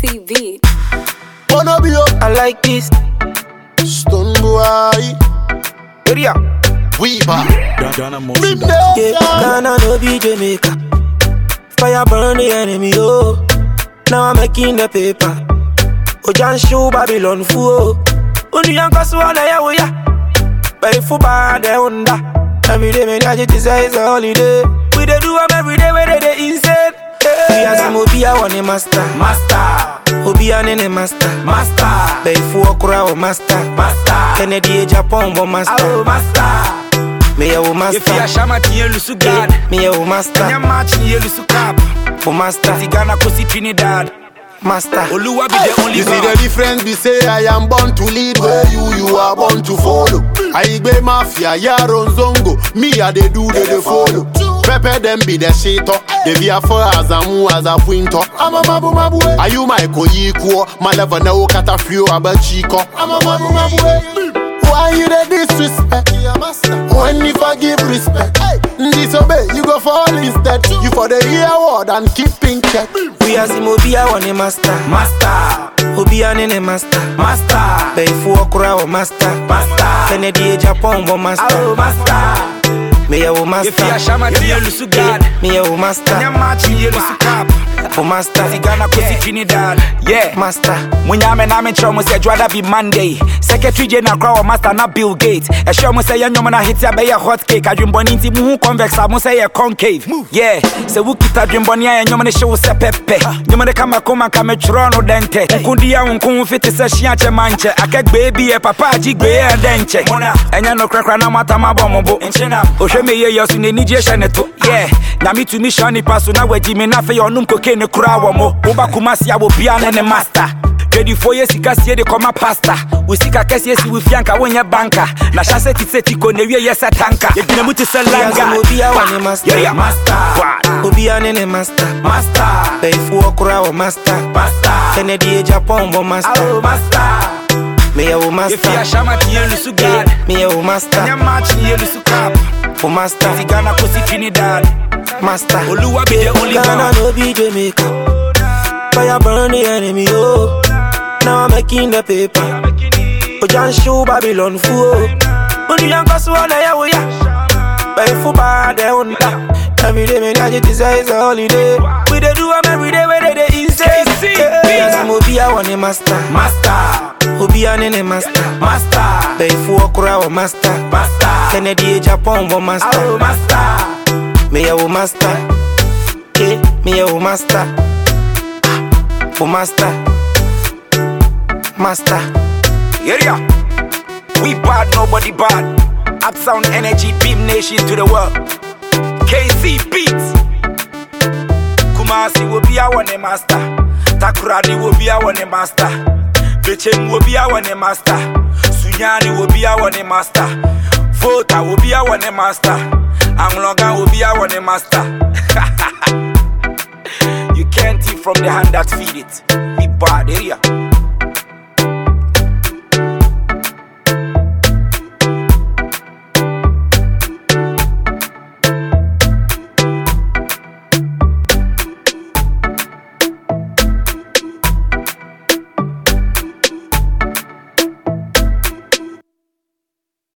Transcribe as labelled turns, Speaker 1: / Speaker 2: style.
Speaker 1: KC beat.
Speaker 2: Wanna be up,
Speaker 3: I like this.
Speaker 2: Stonebwoy.
Speaker 3: Area.
Speaker 2: Weaver.
Speaker 4: Ghana
Speaker 2: Bim
Speaker 4: Motion.
Speaker 2: there,
Speaker 3: Yeah,
Speaker 2: yeah.
Speaker 3: Ghana no be Jamaica. Fire burn the enemy, oh. Now I'm making the paper. Oh, Ojan show Babylon fool. Oh. Only young Kaswana ya we ya. Pay for bad under. Every day, man, I just say it's a holiday. We dey do 'em We as him Obi, I want a master. Master. Obi, I need a master. Master. Pay for Okra or master. Master. Kennedy, Japan, but master. Master. Me a wo
Speaker 5: If you
Speaker 3: master.
Speaker 5: are shama tiye lusu gad
Speaker 3: Me a wo master.
Speaker 5: Nya match ni lusu cap
Speaker 3: Oh, master.
Speaker 5: Ti Ghana kosi Trinidad
Speaker 3: Master.
Speaker 5: Oluwa be the only
Speaker 2: You see the difference, be say I am born to lead where you, you are born to follow. I be mafia, yaron zongo, me a they do, they they follow. Pepe them be the shitter, they be a for as a mu as a winter. I'm a mabu mabu, eh. are you my koyiko? My level no kata few about chico. I'm a mabu mabu. Eh. Why you the disrespect? When you forgive respect, disobey, you go fall instead. You for the hear word and keep in check.
Speaker 3: We as him Obi, I want a eh, master.
Speaker 5: Master
Speaker 3: Obi, I need a master.
Speaker 5: Master
Speaker 3: Pay for Okra or master.
Speaker 5: Master
Speaker 3: Kennedy, Japan, but master.
Speaker 5: Oh master
Speaker 3: Me a wo
Speaker 5: If you are
Speaker 3: master.
Speaker 5: shama tiye lusu gad
Speaker 3: Me a wo
Speaker 5: Nya
Speaker 3: master.
Speaker 5: match ni lusu cap
Speaker 3: Oh, master.
Speaker 5: Ti Ghana kosi Trinidad. Yeah.
Speaker 3: Master.
Speaker 5: munyame na menkyerɛ mo sɛ adwada bi monday. Secretary general kora wɔ master na bill gate ɛhyɛ mo sɛ yɛnnwom no ahete a bɛyɛ hot cake. Adwembɔne nti muhu convex a mo sɛ yɛ concave yeah. Sɛ wokita adwembɔne a ɛnwom no hye wo sɛ pɛpɛ nwom no kama koma ka metwerɛ no dɛntɛ wokodi a wo nko ho fite sɛ hyia kyɛ mankyɛ akɛgbee bi yɛ papa agye gbee ɛ dɛ nkyɛ ɛnyɛ no korakora na moatam abɔ mo bo. Ɔhwɛ me yɛyɛ so n'anigye hyɛ ne to. Yeah nyame tumi hyɛ nipa so na wagyi me na afei ɔnom koke ne koraa wɔ mo woba kuma se a wɔbia ne ne master dwadifoɔ yɛ sika sie de kɔma pasta wo sika kɛseɛ si wo fia nka wonyɛ banka na hyɛ sɛ te sɛ tiko na wie yɛ sɛ tanka yɛgyina mu te sɛ
Speaker 3: We as him
Speaker 5: langa
Speaker 3: Obi, I want a master.
Speaker 5: Master.
Speaker 3: Obi, I need master.
Speaker 5: Master.
Speaker 3: Pay for Okra or master.
Speaker 5: Master.
Speaker 3: Kennedy, Japan, but master.
Speaker 5: Master.
Speaker 3: Me a wo
Speaker 5: If you are
Speaker 3: master.
Speaker 5: shama tiye lusu gad
Speaker 3: Me a wo master.
Speaker 5: Nya match ni lusu cap
Speaker 3: Oh, master.
Speaker 5: Ti Ghana kosi Trinidad
Speaker 3: Master.
Speaker 5: Oluwa be the only
Speaker 3: Ghana no be Jamaica. Fire burn the enemy, oh. Now I'm making the paper. Ojan show Babylon fool. Oh. Only young Kaswana ya we ya. Pay for bad under. Every day, man, I just say it's a holiday. We dey do 'em every day, where they insane. Yeah,
Speaker 5: Visa.
Speaker 3: as Obi, I want a master.
Speaker 5: Master
Speaker 3: Obi, I need master.
Speaker 5: Master
Speaker 3: for Okra or master.
Speaker 5: Master
Speaker 3: Kennedy, Japan,
Speaker 5: Oh,
Speaker 3: master.
Speaker 5: master
Speaker 3: Me a wo master. Yeah, me a wo master. Oh, master. Master.
Speaker 5: Yeah. We bad, nobody bad. Upsound energy, Bhim Nation to the world. KC beats. Kumasi will be our name master. Takoradi will be our name master. Bechem will be our master. Sunyani will be our master. Volta will be our master. Anglonga will be our master. you can't eat from the hand that feed it. We bad eh, area.